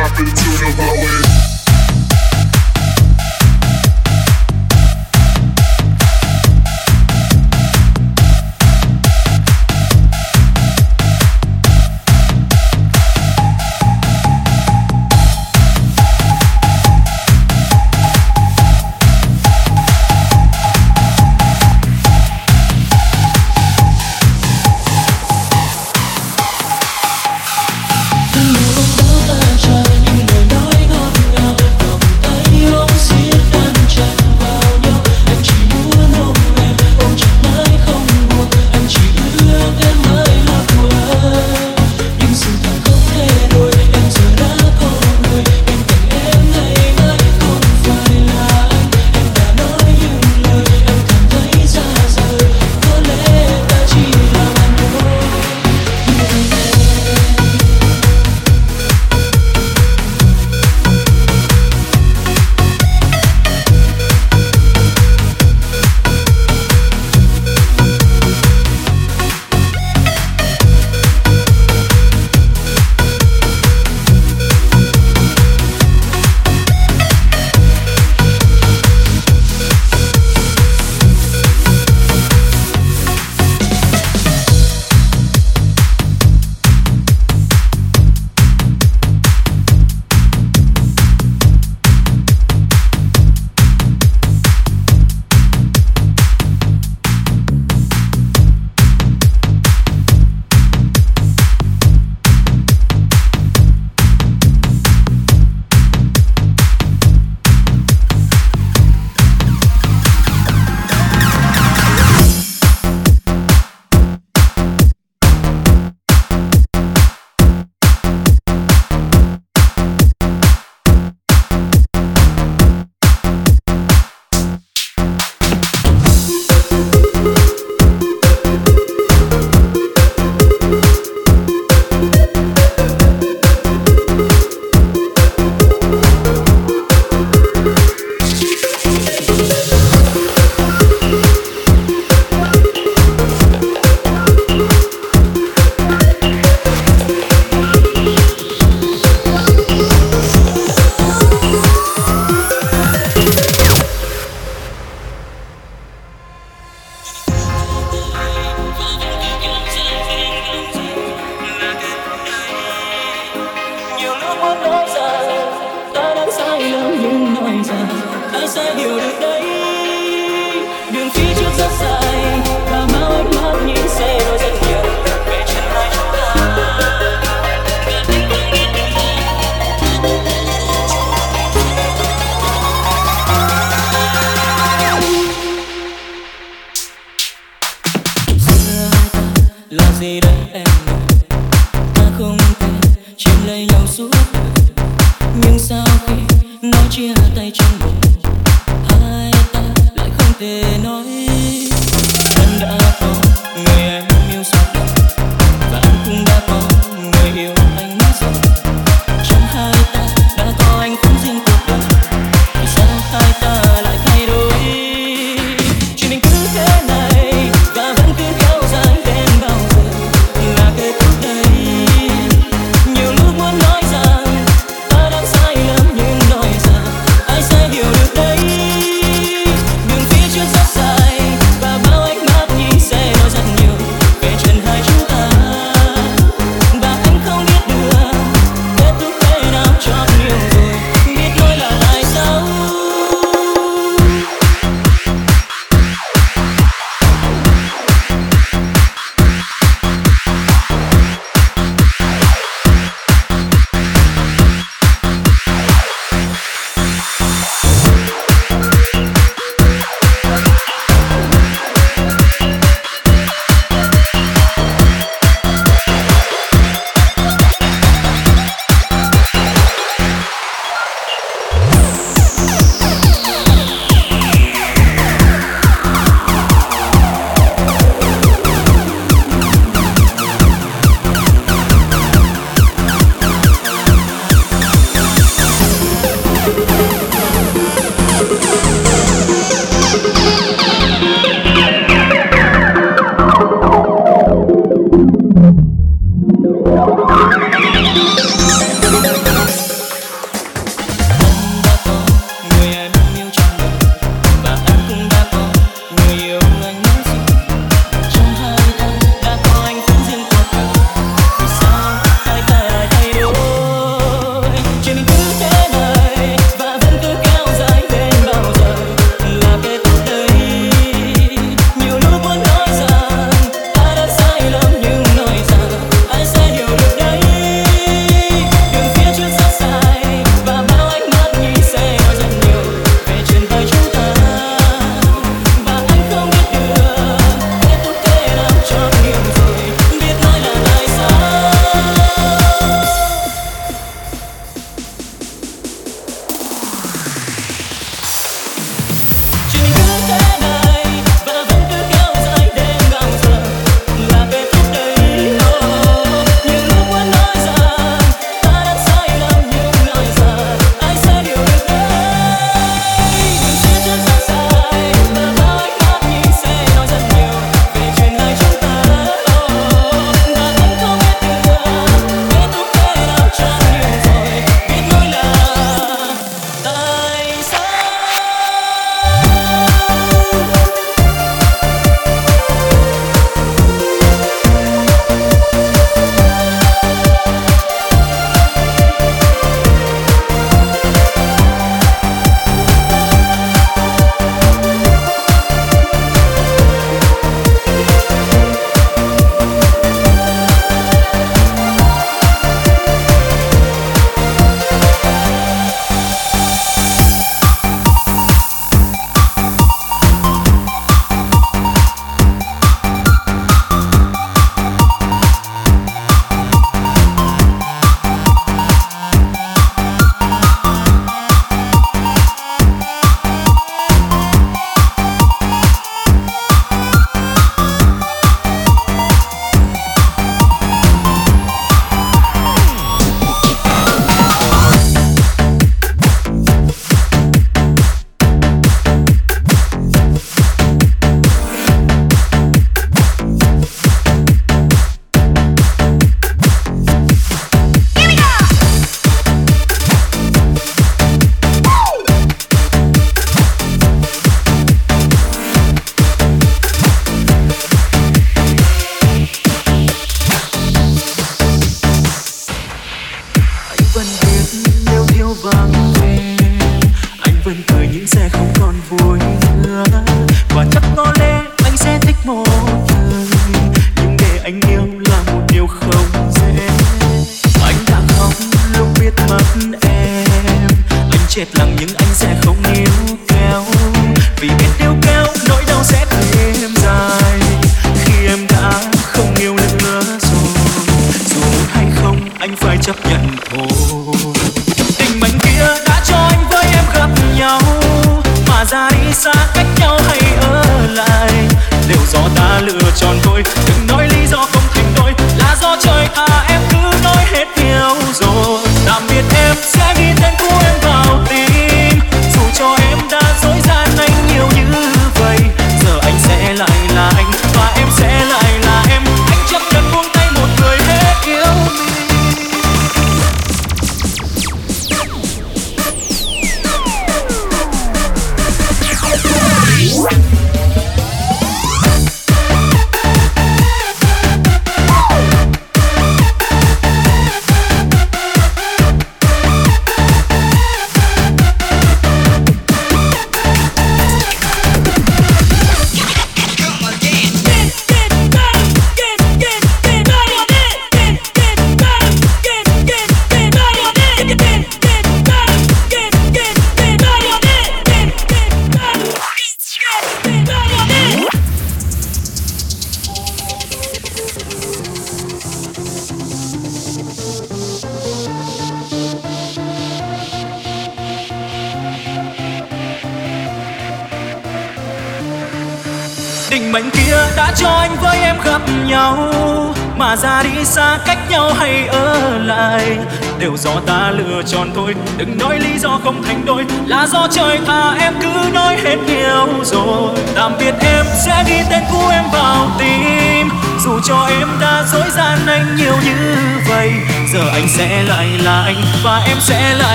drop into the low.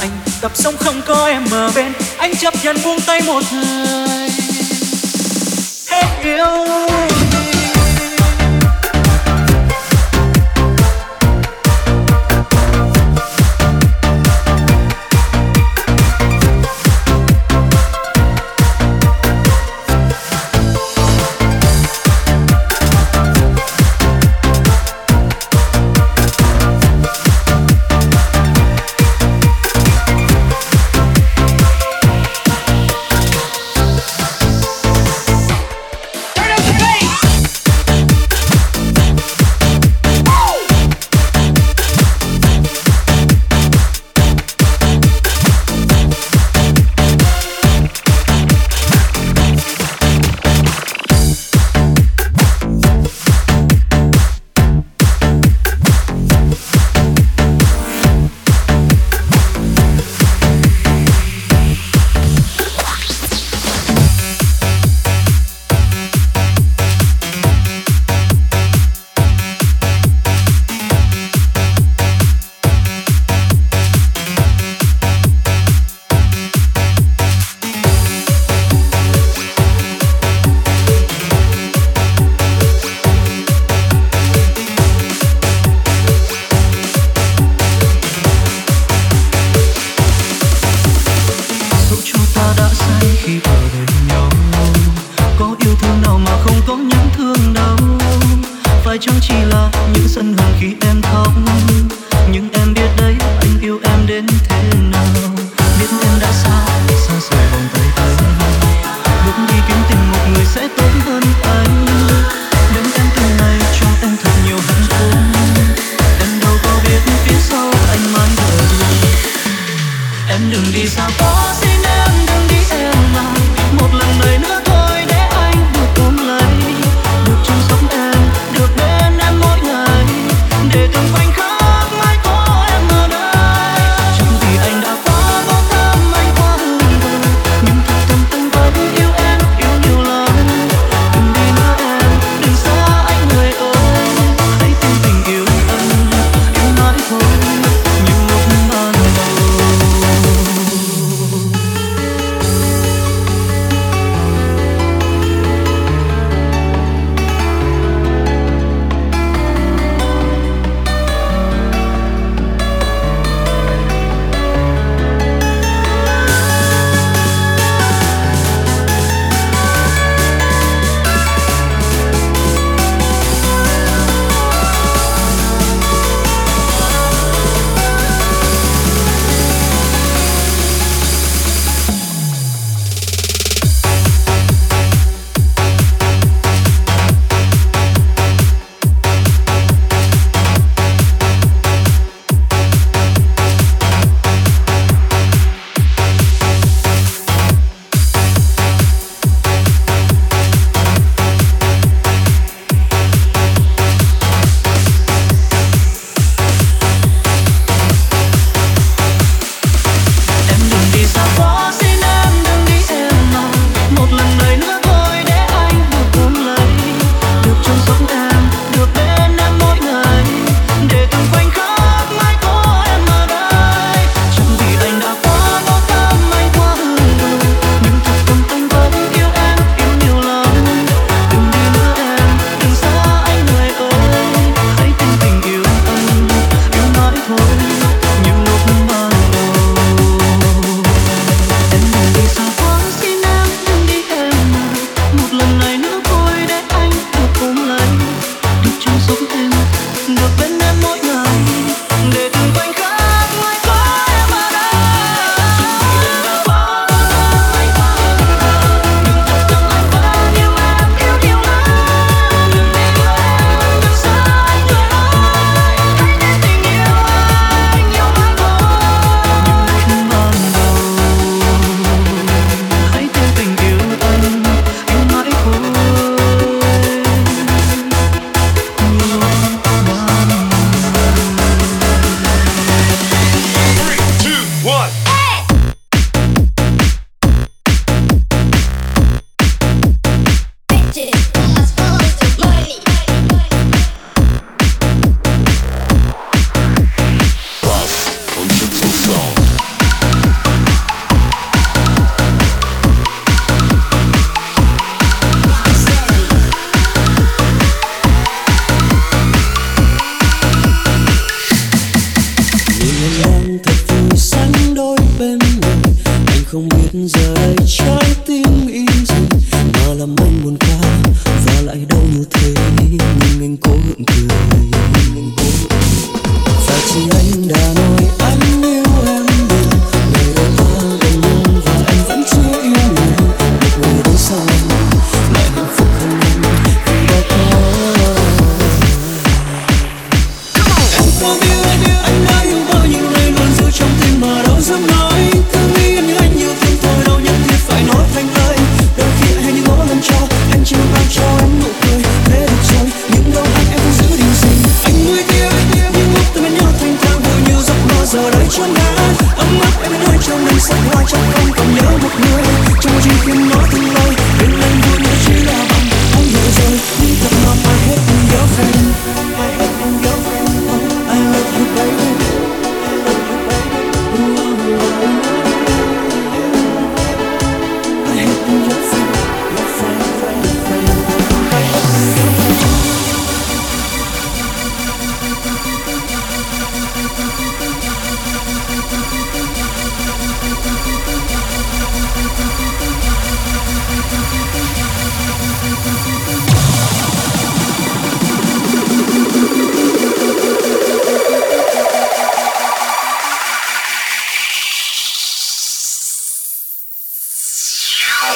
anh. Cặp sông không có em ở bên, Anh chấp nhận buông tay một thời Hết yêu.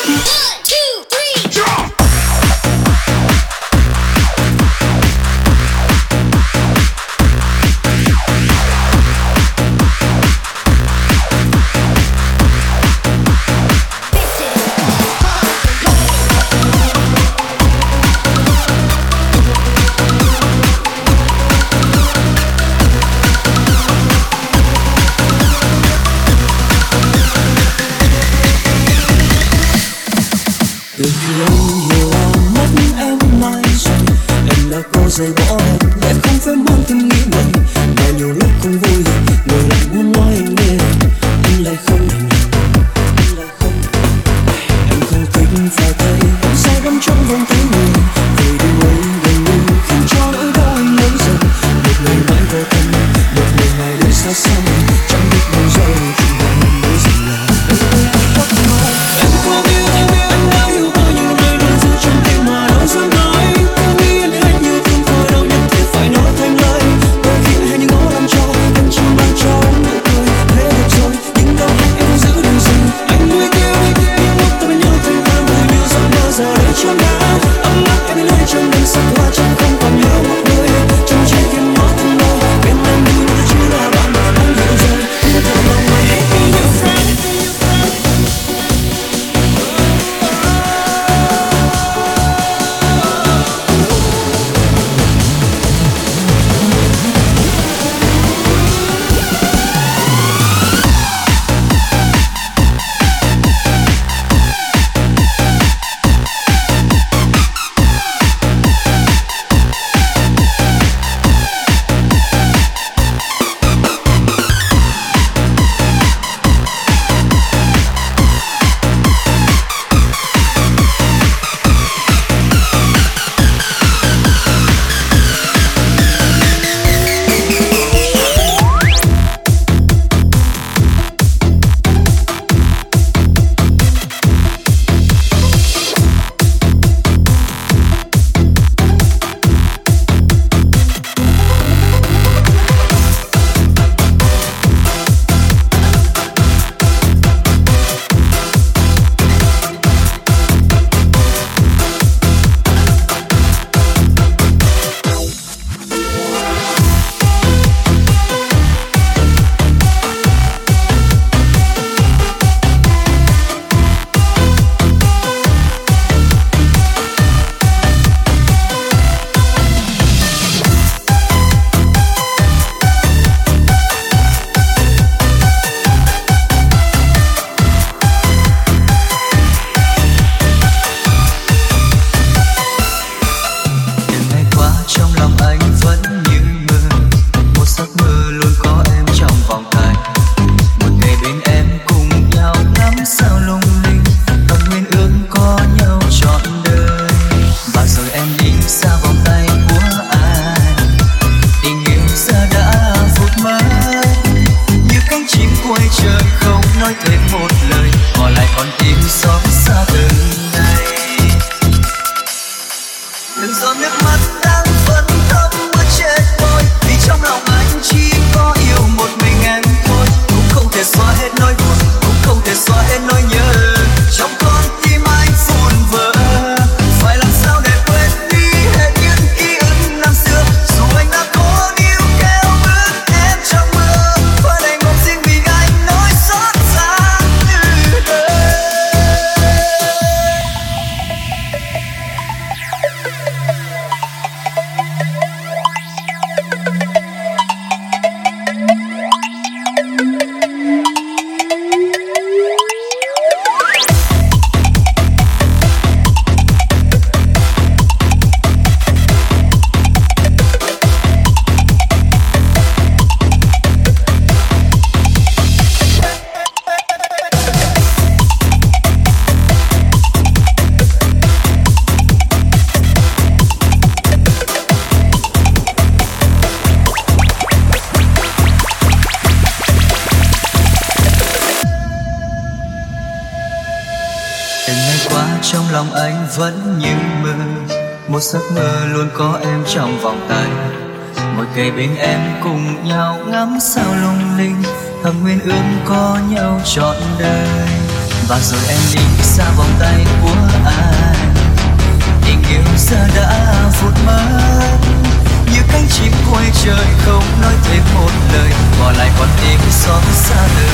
Bye. ước có nhau trọn đời. Và rồi em đi xa vòng tay của anh tình yêu giờ đã phút mất. Như cánh chim quay trời không nói thêm một lời, bỏ lại con tim xót xa đời.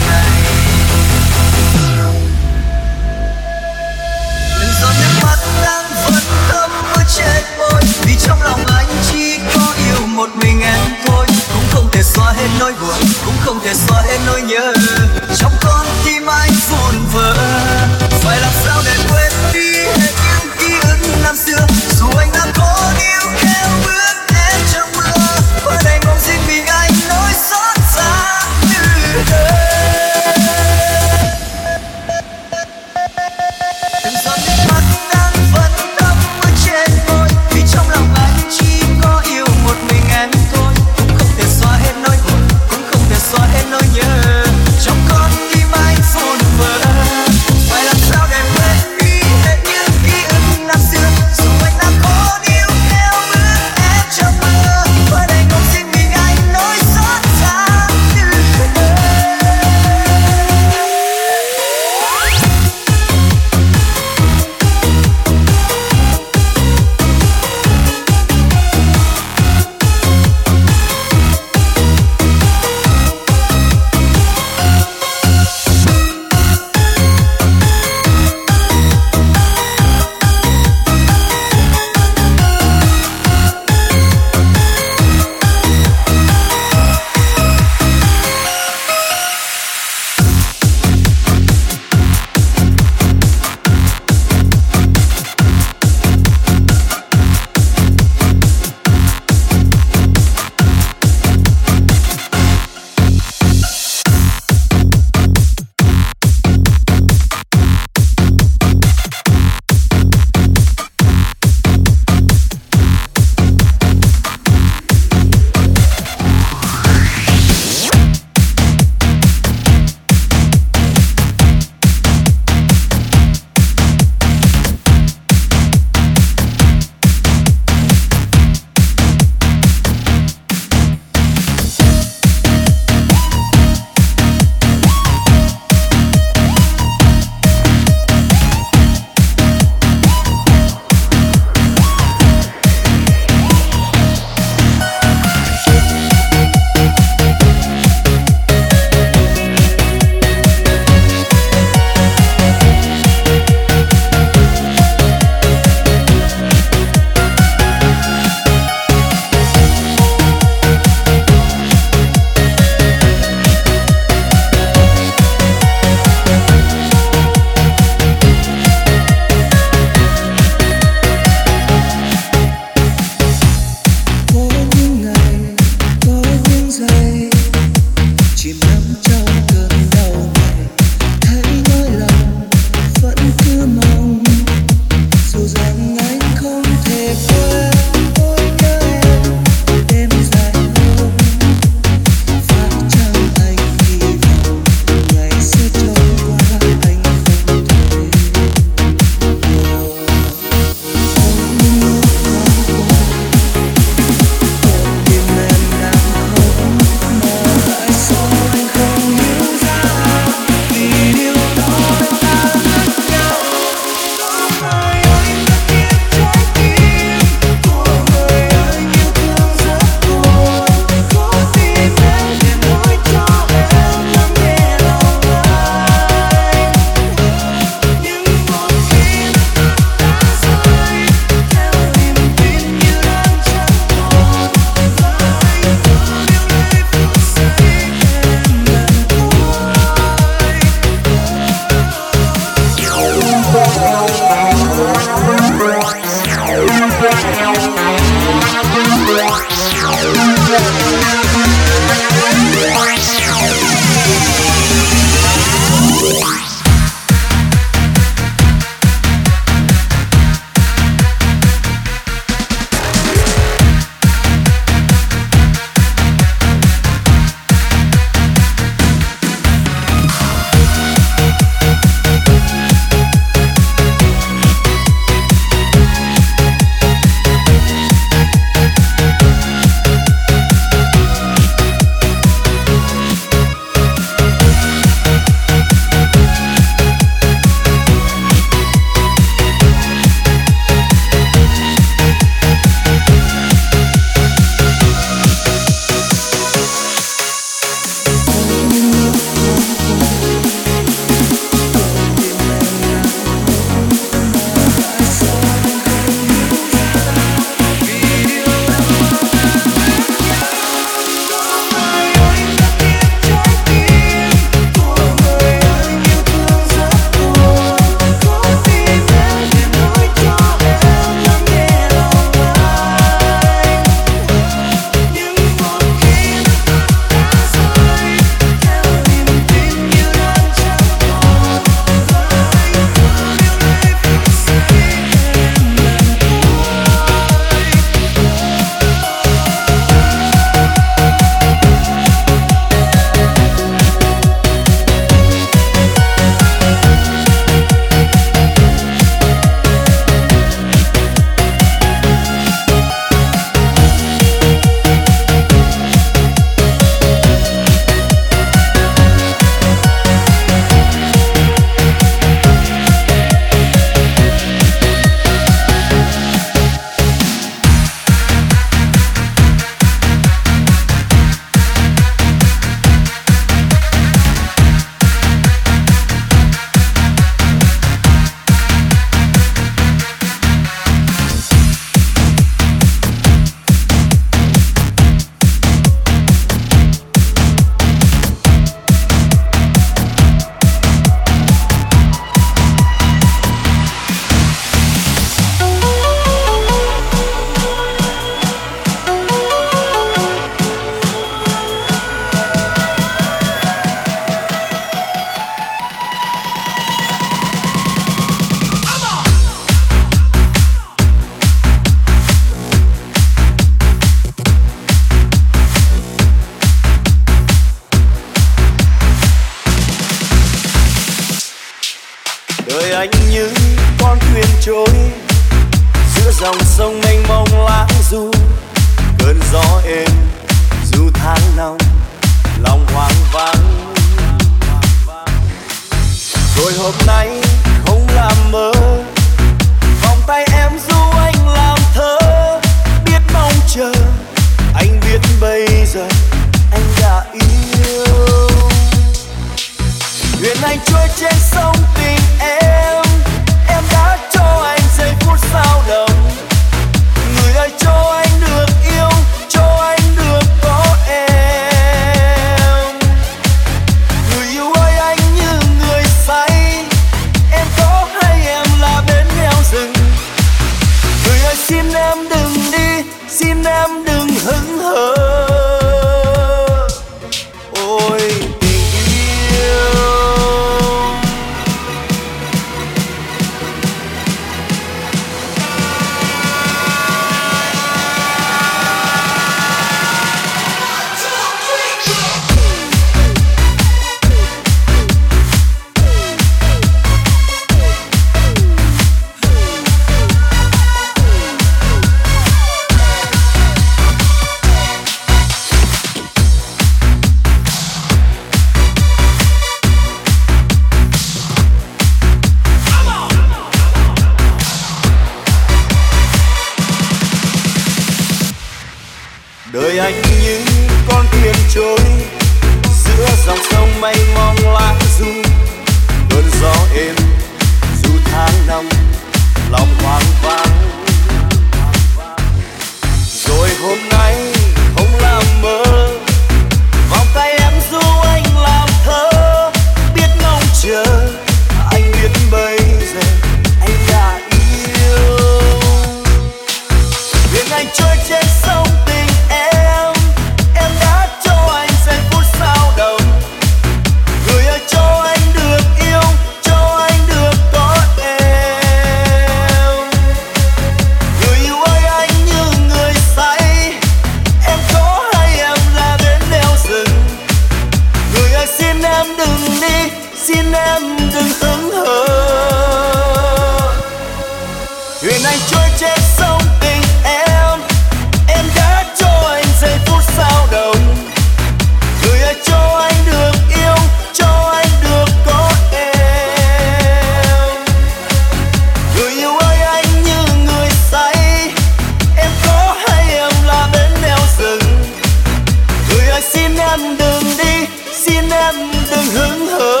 em đừng đi xin em đừng hứng hờ.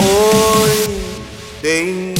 Ôi tình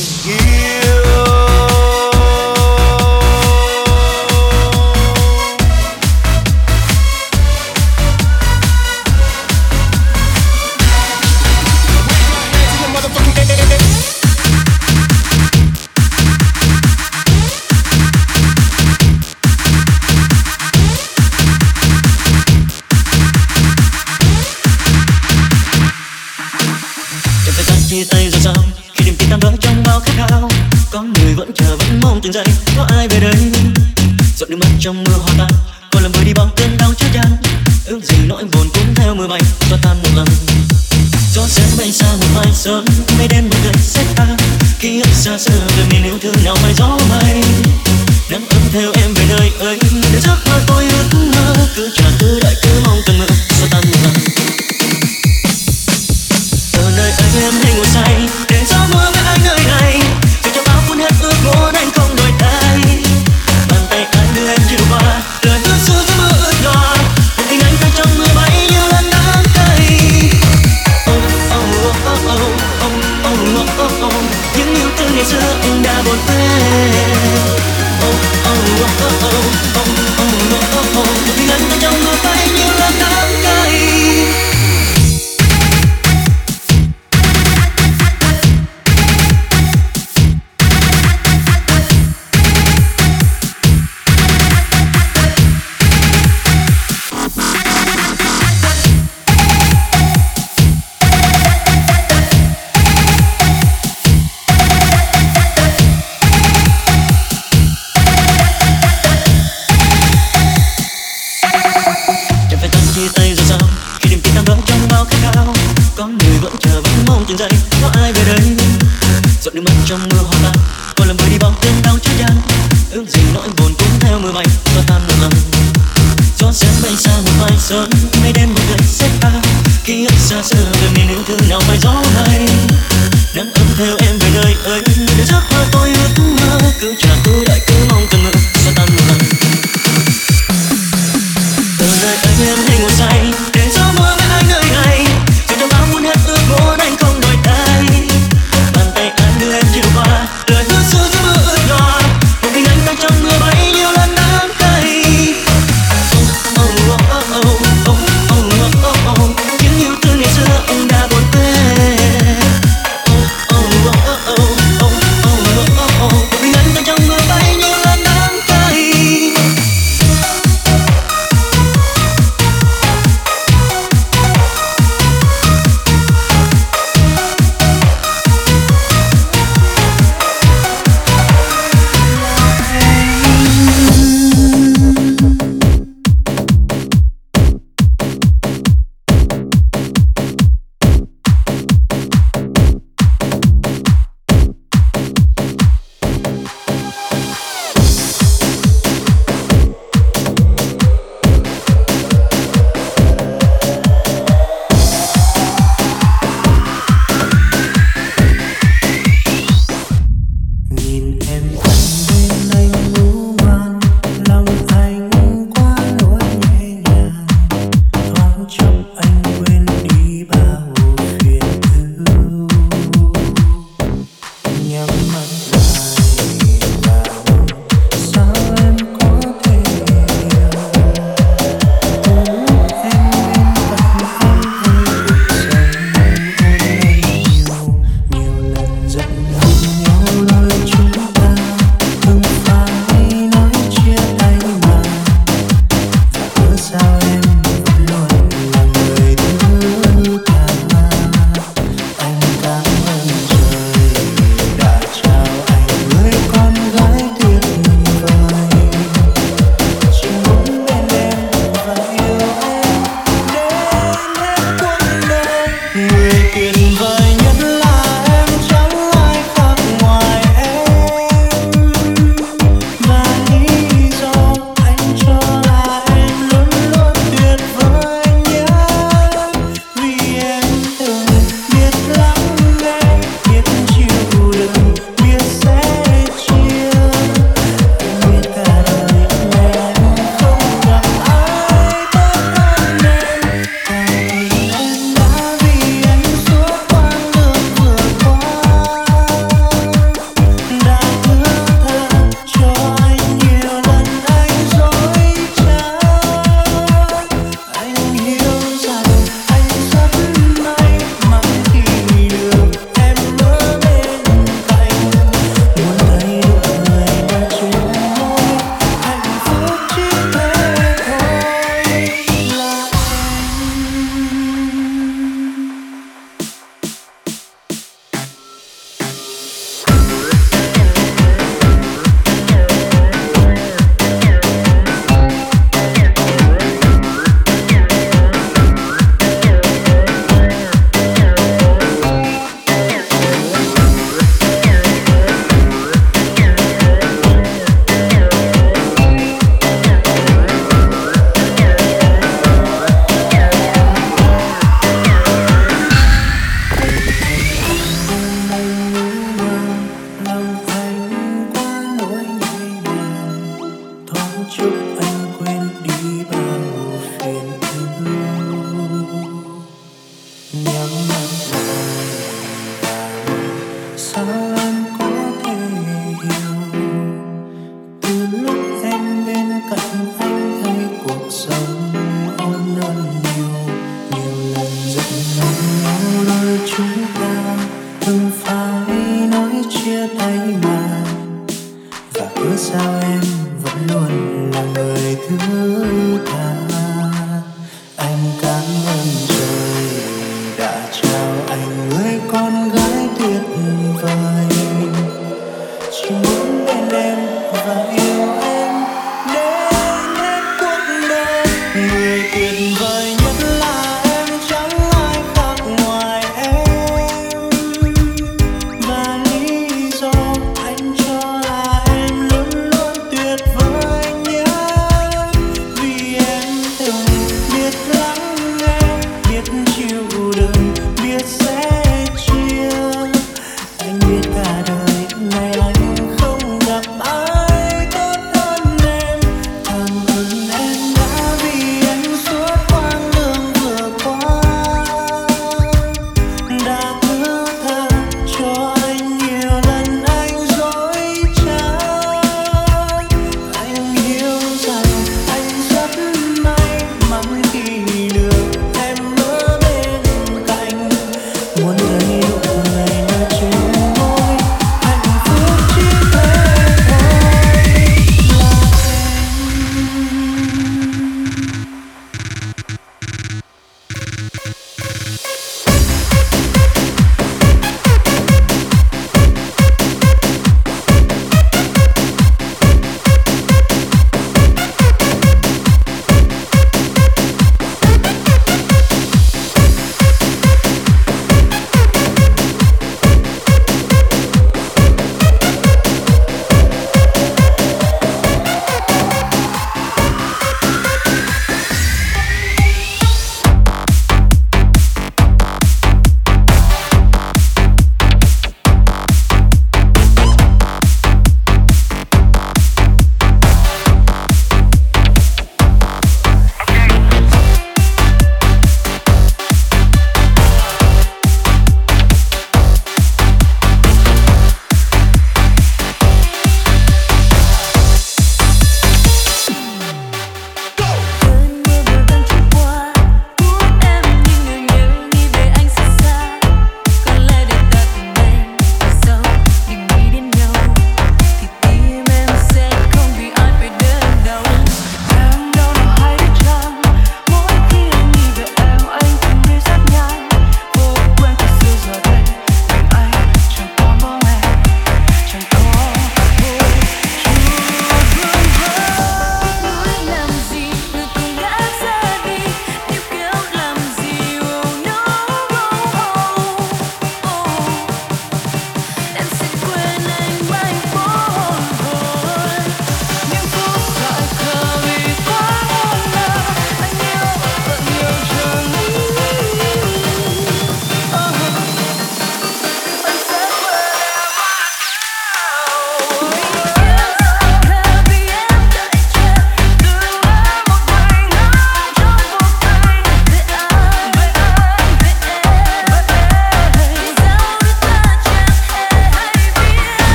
운명을 전